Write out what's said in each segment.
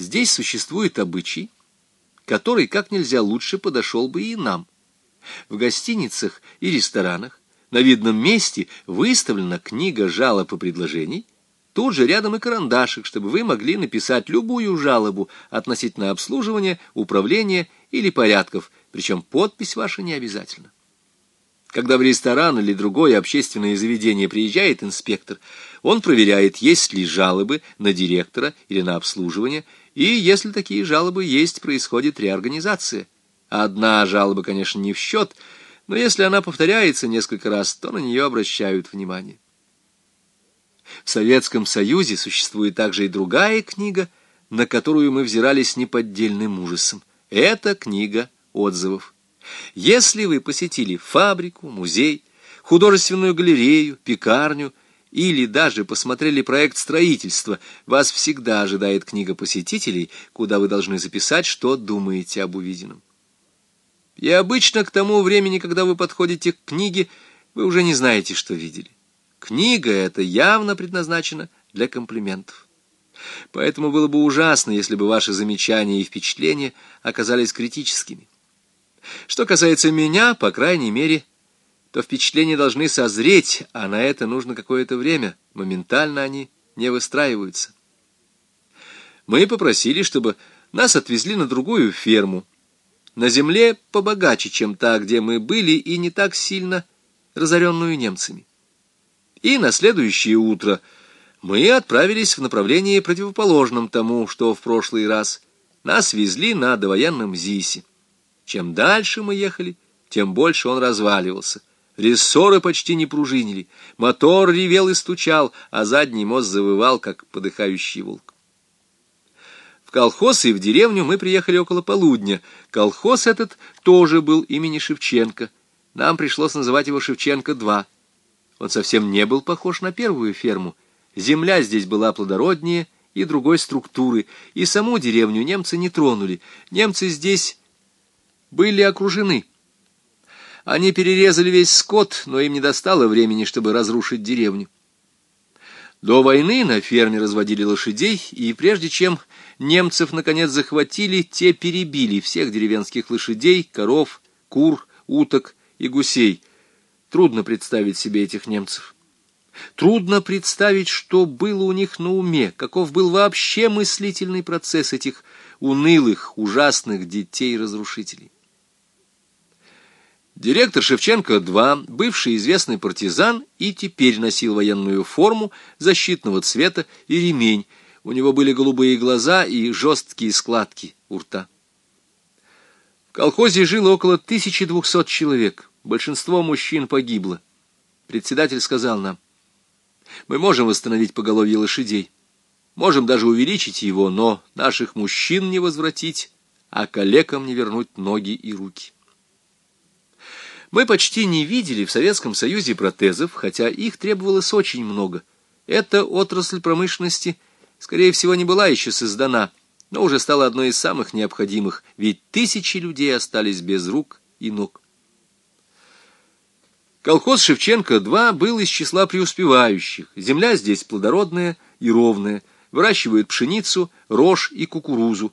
здесь существует обычай, который как нельзя лучше подошел бы и нам. В гостиницах и ресторанах на видном месте выставлена книга жалоб и предложений, тут же рядом и карандашик, чтобы вы могли написать любую жалобу относительно обслуживания, управления или порядков, причем подпись ваша не обязательна. Когда в ресторан или другое общественное заведение приезжает инспектор, он проверяет, есть ли жалобы на директора или на обслуживание, и если такие жалобы есть, происходит реорганизация. Одна жалоба, конечно, не в счет, но если она повторяется несколько раз, то на нее обращают внимание. В Советском Союзе существует также и другая книга, на которую мы взирали с неподдельным ужасом. Это книга отзывов. Если вы посетили фабрику, музей, художественную галерею, пекарню или даже посмотрели проект строительства, вас всегда ожидает книга посетителей, куда вы должны записать, что думаете об увиденном. И обычно к тому времени, когда вы подходите к книге, вы уже не знаете, что видели. Книга эта явно предназначена для комплиментов. Поэтому было бы ужасно, если бы ваши замечания и впечатления оказались критическими. Что касается меня, по крайней мере, то впечатления должны созреть, а на это нужно какое-то время. Моментально они не выстраиваются. Мы попросили, чтобы нас отвезли на другую ферму. На земле побогаче, чем та, где мы были, и не так сильно разоренную немцами. И на следующее утро мы отправились в направлении противоположном тому, что в прошлый раз. Нас везли на довоенном ЗИСе. Чем дальше мы ехали, тем больше он разваливался. Рессоры почти не пружинили, мотор ревел и стучал, а задний мост завывал, как подыхающий волк. В колхоз и в деревню мы приехали около полудня. Колхоз этот тоже был имени Шевченко. Нам пришлось называть его Шевченко-2. Он совсем не был похож на первую ферму. Земля здесь была плодороднее и другой структуры, и саму деревню немцы не тронули. Немцы здесь были окружены. Они перерезали весь скот, но им не достало времени, чтобы разрушить деревню. До войны на ферме разводили лошадей, и прежде чем немцев наконец захватили, те перебили всех деревенских лошадей, коров, кур, уток и гусей. Трудно представить себе этих немцев. Трудно представить, что было у них на уме, каков был вообще мыслительный процесс этих унылых, ужасных детей-разрушителей. Директор Шевченко-2, бывший известный партизан, и теперь носил военную форму защитного цвета и ремень. У него были голубые глаза и жесткие складки у рта. В колхозе жило около 1200 человек. Большинство мужчин погибло. Председатель сказал нам, мы можем восстановить поголовье лошадей, можем даже увеличить его, но наших мужчин не возвратить, а калекам не вернуть ноги и руки. Мы почти не видели в Советском Союзе протезов, хотя их требовалось очень много. Эта отрасль промышленности, скорее всего, не была еще создана, но уже стала одной из самых необходимых, ведь тысячи людей остались без рук и ног. Колхоз Шевченко-2 был из числа преуспевающих. Земля здесь плодородная и ровная, выращивают пшеницу, рожь и кукурузу.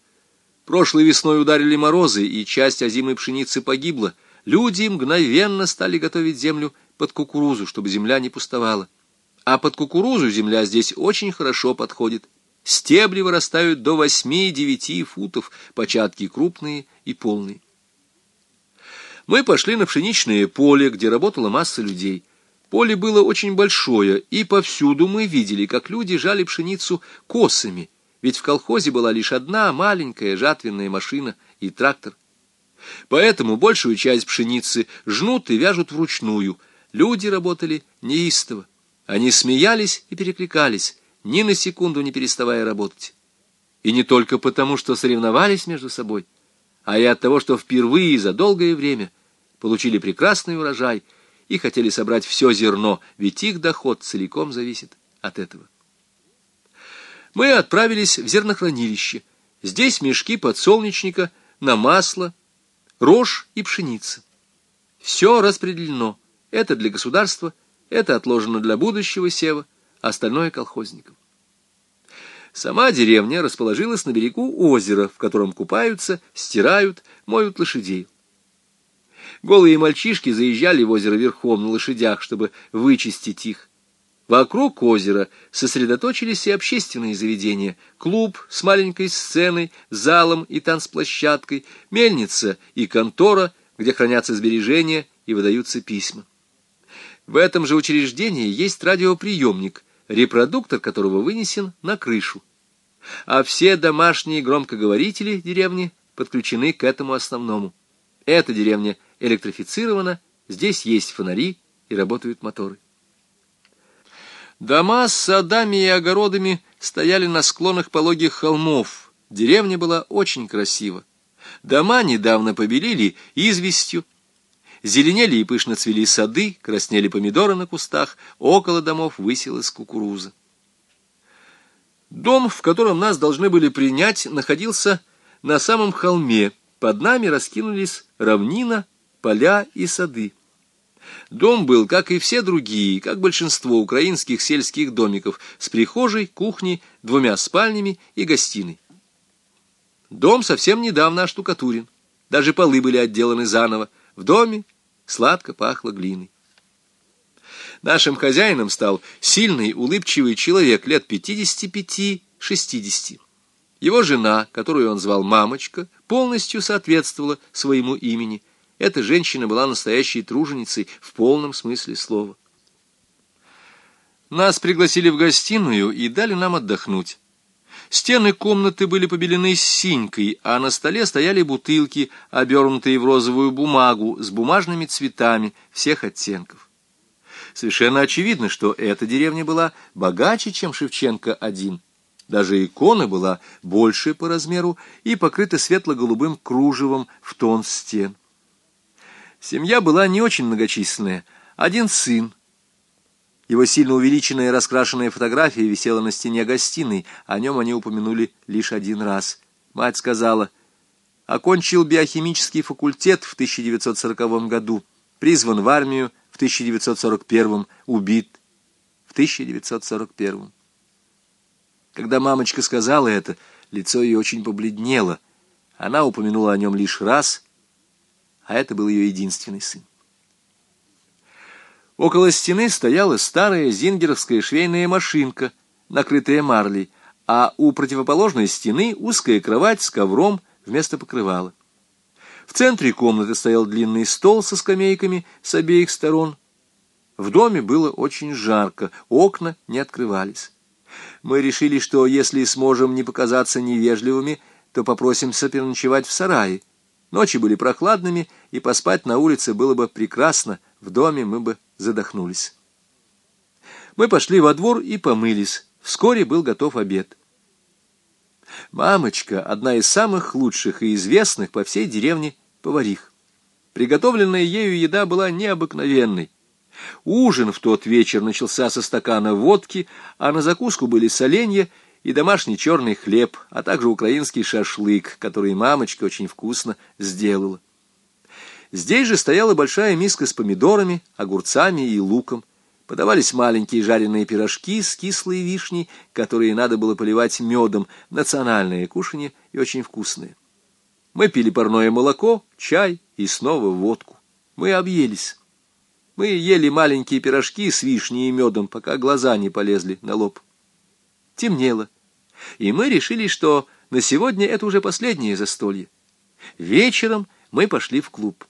Прошлой весной ударили морозы, и часть озимой пшеницы погибла – Люди мгновенно стали готовить землю под кукурузу, чтобы земля не пустовала. А под кукурузу земля здесь очень хорошо подходит. Стебли вырастают до 8-9 футов, початки крупные и полные. Мы пошли на пшеничное поле, где работала масса людей. Поле было очень большое, и повсюду мы видели, как люди жали пшеницу косами, ведь в колхозе была лишь одна маленькая жатвенная машина и трактор. Поэтому большую часть пшеницы жнут и вяжут вручную. Люди работали неистово. Они смеялись и перекликались, ни на секунду не переставая работать. И не только потому, что соревновались между собой, а и от того, что впервые за долгое время получили прекрасный урожай и хотели собрать все зерно, ведь их доход целиком зависит от этого. Мы отправились в зернохранилище. Здесь мешки подсолнечника на масло, рожь и пшеница. Все распределено. Это для государства, это отложено для будущего сева, остальное колхозникам. Сама деревня расположилась на берегу озера, в котором купаются, стирают, моют лошадей. Голые мальчишки заезжали в озеро верхом на лошадях, чтобы вычистить их. Вокруг озера сосредоточились и общественные заведения. Клуб с маленькой сценой, залом и танцплощадкой, мельница и контора, где хранятся сбережения и выдаются письма. В этом же учреждении есть радиоприемник, репродуктор которого вынесен на крышу. А все домашние громкоговорители деревни подключены к этому основному. Эта деревня электрифицирована, здесь есть фонари и работают моторы. Дома с садами и огородами стояли на склонах пологих холмов. Деревня была очень красива. Дома недавно побелили известью. Зеленели и пышно цвели сады, краснели помидоры на кустах, около домов высилась кукуруза. Дом, в котором нас должны были принять, находился на самом холме. Под нами раскинулись равнина, поля и сады. Дом был, как и все другие, как большинство украинских сельских домиков, с прихожей, кухней, двумя спальнями и гостиной. Дом совсем недавно оштукатурен. Даже полы были отделаны заново. В доме сладко пахло глиной. Нашим хозяином стал сильный, улыбчивый человек лет 55-60. Его жена, которую он звал мамочка, полностью соответствовала своему имени – эта женщина была настоящей труженицей в полном смысле слова. Нас пригласили в гостиную и дали нам отдохнуть. Стены комнаты были побелены синькой, а на столе стояли бутылки, обернутые в розовую бумагу, с бумажными цветами всех оттенков. Совершенно очевидно, что эта деревня была богаче, чем Шевченко один. Даже икона была больше по размеру и покрыта светло-голубым кружевом в тон стен. Семья была не очень многочисленная. Один сын. Его сильно увеличенная раскрашенная фотография висела на стене гостиной. О нем они упомянули лишь один раз. Мать сказала, окончил биохимический факультет в 1940 году, призван в армию в 1941, убит в 1941. Когда мамочка сказала это, лицо ее очень побледнело. Она упомянула о нем лишь раз — а это был ее единственный сын. Около стены стояла старая зингеровская швейная машинка, накрытая марлей, а у противоположной стены узкая кровать с ковром вместо покрывала. В центре комнаты стоял длинный стол со скамейками с обеих сторон. В доме было очень жарко, окна не открывались. Мы решили, что если сможем не показаться невежливыми, то попросимся переночевать в сарае. Ночи были прохладными, и поспать на улице было бы прекрасно, в доме мы бы задохнулись. Мы пошли во двор и помылись. Вскоре был готов обед. Мамочка, одна из самых лучших и известных по всей деревне поварих. Приготовленная ею еда была необыкновенной. Ужин в тот вечер начался со стакана водки, а на закуску были соленья и домашний черный хлеб, а также украинский шашлык, который мамочка очень вкусно сделала. Здесь же стояла большая миска с помидорами, огурцами и луком. Подавались маленькие жареные пирожки с кислой вишней, которые надо было поливать медом, национальное кушанье и очень вкусное. Мы пили парное молоко, чай и снова водку. Мы объелись. Мы ели маленькие пирожки с вишней и медом, пока глаза не полезли на лоб. Темнело и мы решили, что на сегодня это уже последнее застолье. Вечером мы пошли в клуб.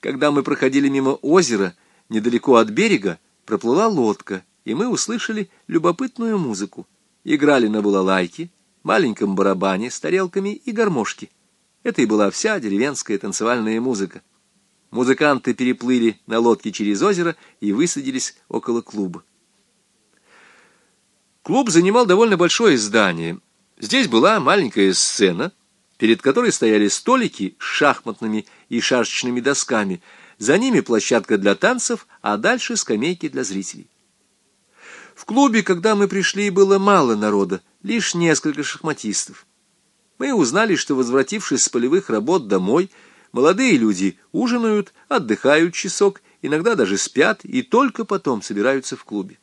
Когда мы проходили мимо озера, недалеко от берега, проплыла лодка, и мы услышали любопытную музыку. Играли на балалайке, маленьком барабане с тарелками и гармошки. Это и была вся деревенская танцевальная музыка. Музыканты переплыли на лодке через озеро и высадились около клуба. Клуб занимал довольно большое здание. Здесь была маленькая сцена, перед которой стояли столики с шахматными и шашечными досками, за ними площадка для танцев, а дальше скамейки для зрителей. В клубе, когда мы пришли, было мало народа, лишь несколько шахматистов. Мы узнали, что, возвратившись с полевых работ домой, молодые люди ужинают, отдыхают часок, иногда даже спят и только потом собираются в клубе.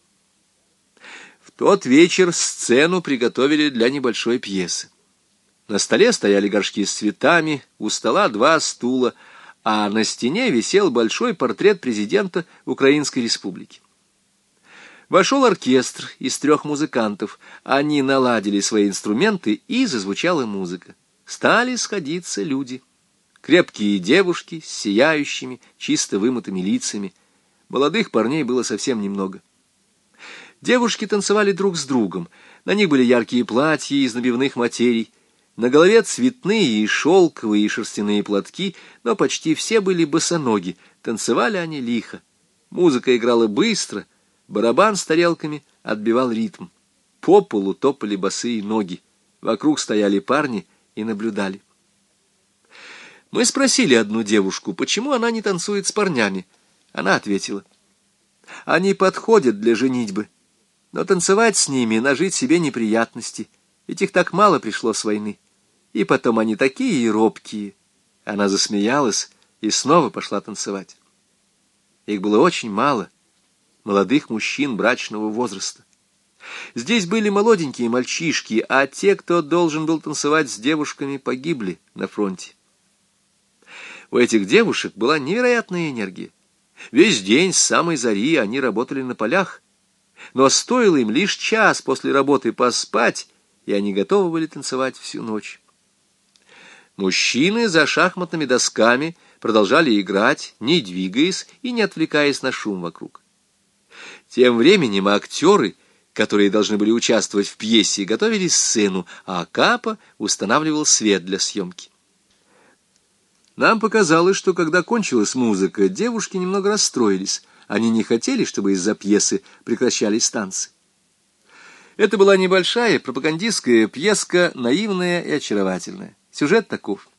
Тот вечер сцену приготовили для небольшой пьесы. На столе стояли горшки с цветами, у стола два стула, а на стене висел большой портрет президента Украинской Республики. Вошел оркестр из трех музыкантов. Они наладили свои инструменты, и зазвучала музыка. Стали сходиться люди. Крепкие девушки с сияющими, чисто вымытыми лицами. Молодых парней было совсем немного. Девушки танцевали друг с другом. На них были яркие платья из набивных материй, на голове цветные и шелковые и шерстяные платки, но почти все были босоноги, танцевали они лихо. Музыка играла быстро, барабан с тарелками отбивал ритм. По полу топали босые ноги, вокруг стояли парни и наблюдали. Мы спросили одну девушку, почему она не танцует с парнями. Она ответила, они подходят для женитьбы, но танцевать с ними, нажить себе неприятности, ведь их так мало пришло с войны. И потом они такие робкие. Она засмеялась и снова пошла танцевать. Их было очень мало, молодых мужчин брачного возраста. Здесь были молоденькие мальчишки, а те, кто должен был танцевать с девушками, погибли на фронте. У этих девушек была невероятная энергия. Весь день с самой зари они работали на полях, но стоило им лишь час после работы поспать, и они готовы были танцевать всю ночь. Мужчины за шахматными досками продолжали играть, не двигаясь и не отвлекаясь на шум вокруг. Тем временем актеры, которые должны были участвовать в пьесе, готовили сцену, а Капа устанавливал свет для съемки. Нам показалось, что когда кончилась музыка, девушки немного расстроились. Они не хотели, чтобы из-за пьесы прекращались танцы. Это была небольшая пропагандистская пьеска, наивная и очаровательная. Сюжет таков.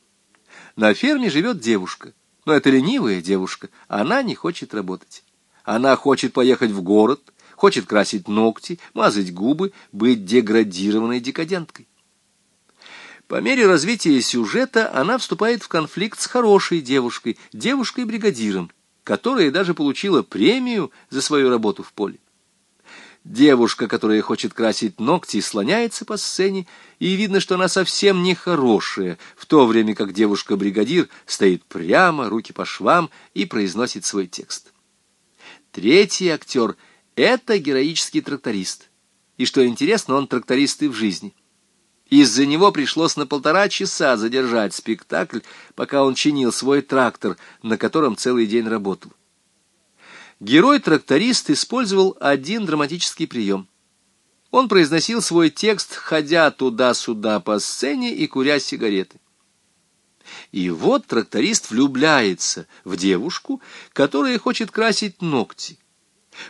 На ферме живет девушка, но это ленивая девушка, она не хочет работать. Она хочет поехать в город, хочет красить ногти, мазать губы, быть деградированной декаденткой. По мере развития сюжета она вступает в конфликт с хорошей девушкой, девушкой-бригадиром, которая даже получила премию за свою работу в поле. Девушка, которая хочет красить ногти, слоняется по сцене, и видно, что она совсем не хорошая, в то время как девушка-бригадир стоит прямо, руки по швам, и произносит свой текст. Третий актер — это героический тракторист. И что интересно, он тракторист и в жизни. Из-за него пришлось на полтора часа задержать спектакль, пока он чинил свой трактор, на котором целый день работал. Герой-тракторист использовал один драматический прием. Он произносил свой текст, ходя туда-сюда по сцене и куря сигареты. И вот тракторист влюбляется в девушку, которая хочет красить ногти.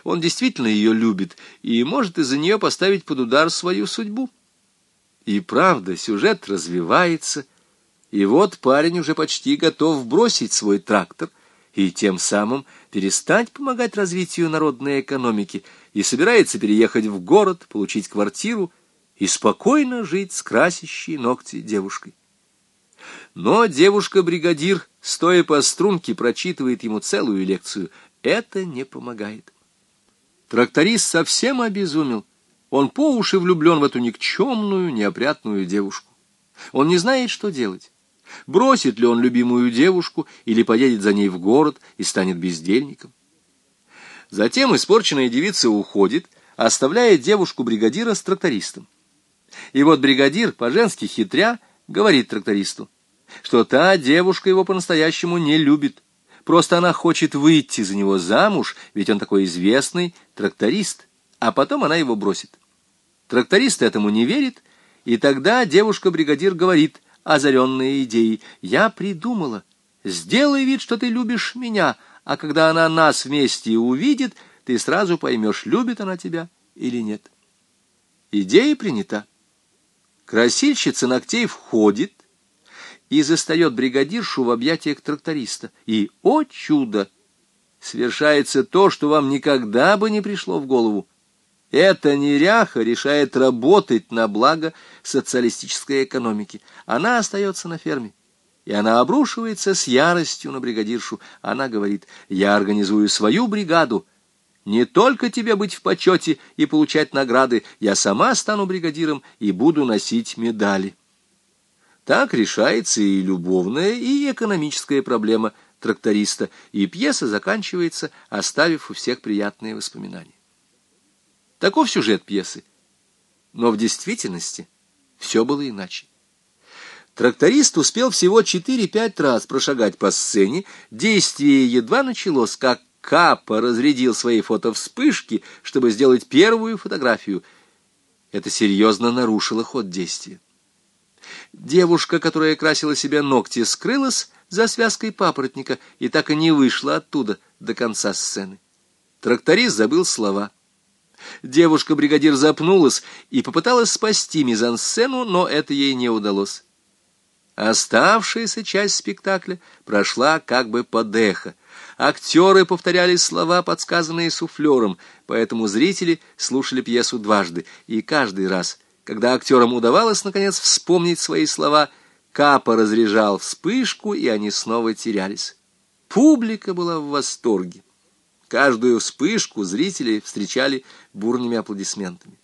Он действительно ее любит и может из-за нее поставить под удар свою судьбу. И правда, сюжет развивается, и вот парень уже почти готов бросить свой трактор и тем самым перестать помогать развитию народной экономики и собирается переехать в город, получить квартиру и спокойно жить с красящей ногти девушкой. Но девушка-бригадир, стоя по струнке, прочитывает ему целую лекцию. Это не помогает. Тракторист совсем обезумел. Он по уши влюблен в эту никчемную, неопрятную девушку. Он не знает, что делать. Бросит ли он любимую девушку или поедет за ней в город и станет бездельником? Затем испорченная девица уходит, оставляя девушку-бригадира с трактористом. И вот бригадир, по-женски хитря, говорит трактористу, что та девушка его по-настоящему не любит. Просто она хочет выйти за него замуж, ведь он такой известный тракторист, а потом она его бросит. Тракторист этому не верит, и тогда девушка-бригадир говорит – озаренная идеей. «Я придумала. Сделай вид, что ты любишь меня, а когда она нас вместе увидит, ты сразу поймешь, любит она тебя или нет». Идея принята. Красильщица ногтей входит и застает бригадиршу в объятиях тракториста. И, о чудо! Свершается то, что вам никогда бы не пришло в голову. Эта неряха решает работать на благо социалистической экономики. Она остается на ферме. И она обрушивается с яростью на бригадиршу. Она говорит, я организую свою бригаду, Не только тебе быть в почете и получать награды, я сама стану бригадиром и буду носить медали. Так решается и любовная, и экономическая проблема тракториста, и пьеса заканчивается, оставив у всех приятные воспоминания. Таков сюжет пьесы. Но в действительности все было иначе. Тракторист успел всего 4-5 раз прошагать по сцене, действие едва началось, как Капа разрядил свои фотовспышки, чтобы сделать первую фотографию. Это серьезно нарушило ход действия. Девушка, которая красила себе ногти, скрылась за связкой папоротника и так и не вышла оттуда до конца сцены. Тракторист забыл слова. Девушка-бригадир запнулась и попыталась спасти мизансцену, но это ей не удалось. Оставшаяся часть спектакля прошла как бы под эхо. Актеры повторяли слова, подсказанные суфлером, поэтому зрители слушали пьесу дважды, и каждый раз, когда актерам удавалось, наконец, вспомнить свои слова, Капа разряжал вспышку, и они снова терялись. Публика была в восторге. Каждую вспышку зрители встречали бурными аплодисментами.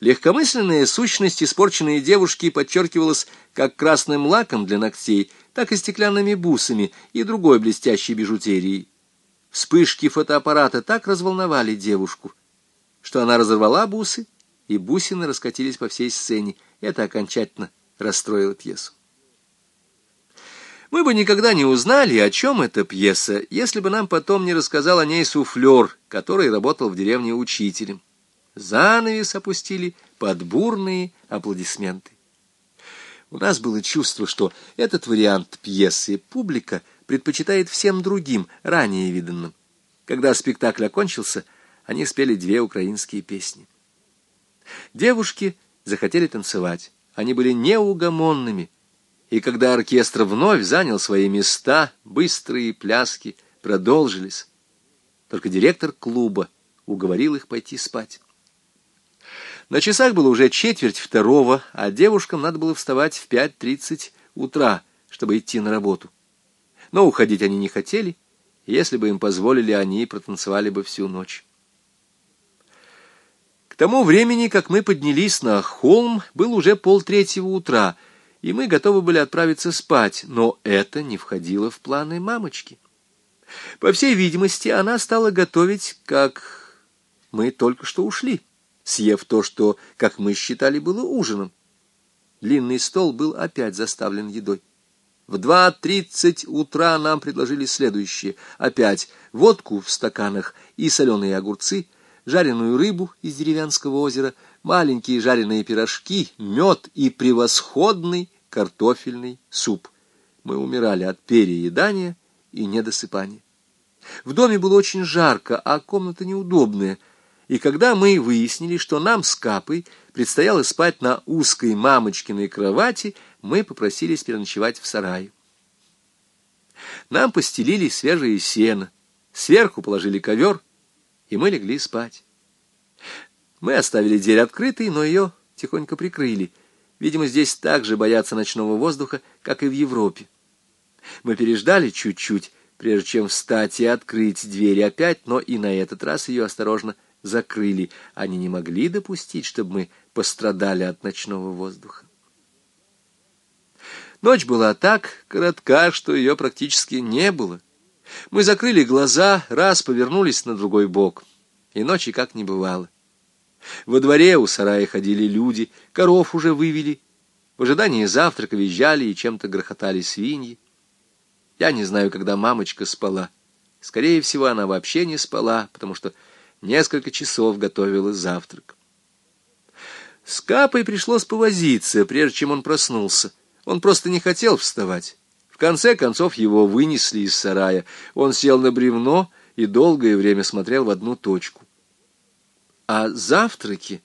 Легкомысленная сущность испорченной девушки подчеркивалась как красным лаком для ногтей, так и стеклянными бусами и другой блестящей бижутерией. Вспышки фотоаппарата так разволновали девушку, что она разорвала бусы, и бусины раскатились по всей сцене. Это окончательно расстроило пьесу. Мы бы никогда не узнали, о чем эта пьеса, если бы нам потом не рассказал о ней суфлер, который работал в деревне учителем. Занавес опустили под бурные аплодисменты. У нас было чувство, что этот вариант пьесы публика предпочитает всем другим, ранее виданным. Когда спектакль окончился, они спели две украинские песни. Девушки захотели танцевать. Они были неугомонными. И когда оркестр вновь занял свои места, быстрые пляски продолжились. Только директор клуба уговорил их пойти спать. На часах было уже четверть второго, а девушкам надо было вставать в 5.30 утра, чтобы идти на работу. Но уходить они не хотели, если бы им позволили, они протанцевали бы всю ночь. К тому времени, как мы поднялись на холм, был уже полтретьего утра, и мы готовы были отправиться спать, но это не входило в планы мамочки. По всей видимости, она стала готовить, как мы только что ушли съев то, что, как мы считали, было ужином. Длинный стол был опять заставлен едой. В два тридцать утра нам предложили следующее. Опять водку в стаканах и соленые огурцы, жареную рыбу из деревенского озера, маленькие жареные пирожки, мед и превосходный картофельный суп. Мы умирали от переедания и недосыпания. В доме было очень жарко, а комната неудобная — и когда мы выяснили, что нам с Капой предстояло спать на узкой мамочкиной кровати, мы попросились переночевать в сарае. Нам постелили свежее сено, сверху положили ковер, и мы легли спать. Мы оставили дверь открытой, но ее тихонько прикрыли. Видимо, здесь так же боятся ночного воздуха, как и в Европе. Мы переждали чуть-чуть, прежде чем встать и открыть дверь опять, но и на этот раз ее осторожно закрыли. Они не могли допустить, чтобы мы пострадали от ночного воздуха. Ночь была так коротка, что ее практически не было. Мы закрыли глаза, раз повернулись на другой бок, и ночи как не бывало. Во дворе у сарая ходили люди, коров уже вывели. В ожидании завтрака визжали и чем-то грохотали свиньи. Я не знаю, когда мамочка спала. Скорее всего, она вообще не спала, потому что несколько часов готовила завтрак. С Капой пришлось повозиться, прежде чем он проснулся. Он просто не хотел вставать. В конце концов его вынесли из сарая. Он сел на бревно и долгое время смотрел в одну точку. О завтраке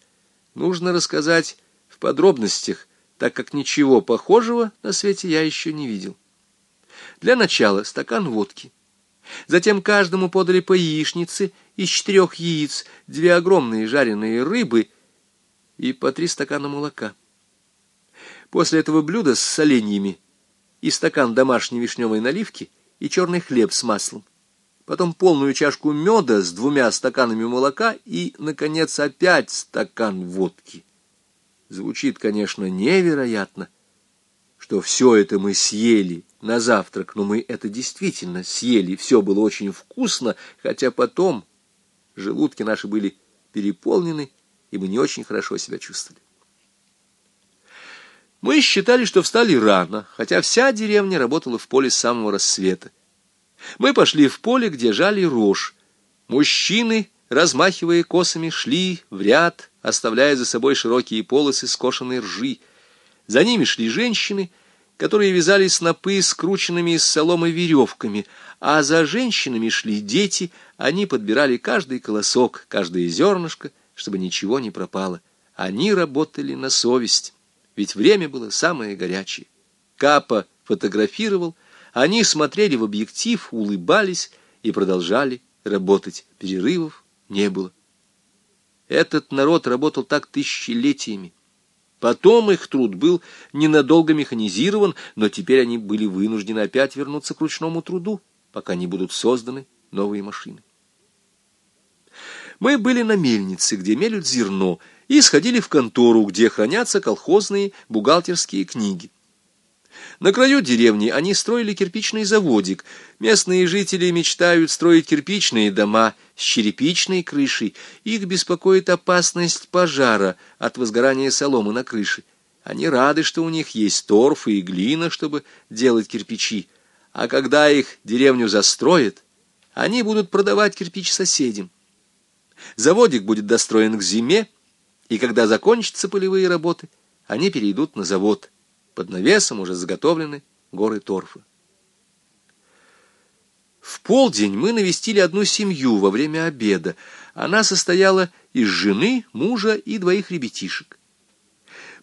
нужно рассказать в подробностях, так как ничего похожего на свете я еще не видел. Для начала стакан водки. Затем каждому подали по яичнице из четырех яиц, две огромные жареные рыбы и по три стакана молока. После этого блюда с соленьями и стакан домашней вишневой наливки и черный хлеб с маслом. Потом полную чашку меда с двумя стаканами молока и, наконец, опять стакан водки. Звучит, конечно, невероятно, что все это мы съели на завтрак, но мы это действительно съели, все было очень вкусно, хотя потом желудки наши были переполнены, и мы не очень хорошо себя чувствовали. Мы считали, что встали рано, хотя вся деревня работала в поле с самого рассвета. Мы пошли в поле, где жали рожь. Мужчины, размахивая косами, шли в ряд, оставляя за собой широкие полосы скошенной ржи. За ними шли женщины, которые вязали снопы скрученными из соломы веревками, а за женщинами шли дети, они подбирали каждый колосок, каждое зернышко, чтобы ничего не пропало. Они работали на совесть, ведь время было самое горячее. Капа фотографировал, они смотрели в объектив, улыбались и продолжали работать. Перерывов не было. Этот народ работал так тысячелетиями. Потом их труд был ненадолго механизирован, но теперь они были вынуждены опять вернуться к ручному труду, пока не будут созданы новые машины. Мы были на мельнице, где мелют зерно, и сходили в контору, где хранятся колхозные бухгалтерские книги. На краю деревни они строили кирпичный заводик. Местные жители мечтают строить кирпичные дома с черепичной крышей. Их беспокоит опасность пожара от возгорания соломы на крыше. Они рады, что у них есть торф и глина, чтобы делать кирпичи. А когда их деревню застроят, они будут продавать кирпич соседям. Заводик будет достроен к зиме, и когда закончатся полевые работы, они перейдут на завод – под навесом уже заготовлены горы торфа. В полдень мы навестили одну семью во время обеда. Она состояла из жены, мужа и двоих ребятишек.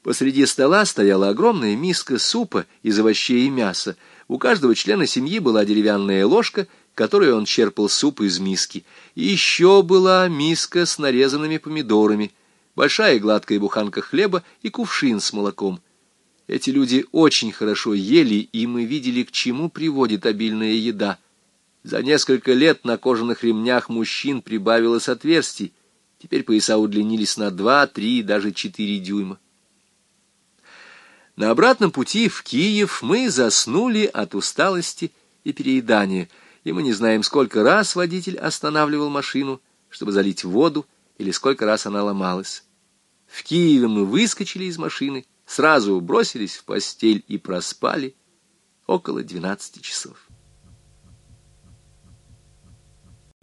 Посреди стола стояла огромная миска супа из овощей и мяса. У каждого члена семьи была деревянная ложка, которой он черпал суп из миски. И еще была миска с нарезанными помидорами, большая гладкая буханка хлеба и кувшин с молоком. Эти люди очень хорошо ели, и мы видели, к чему приводит обильная еда. За несколько лет на кожаных ремнях мужчин прибавилось отверстий. Теперь пояса удлинились на два, три, даже четыре дюйма. На обратном пути в Киев мы заснули от усталости и переедания, и мы не знаем, сколько раз водитель останавливал машину, чтобы залить воду, или сколько раз она ломалась. В Киеве мы выскочили из машины — сразу бросились в постель и проспали около двенадцати часов.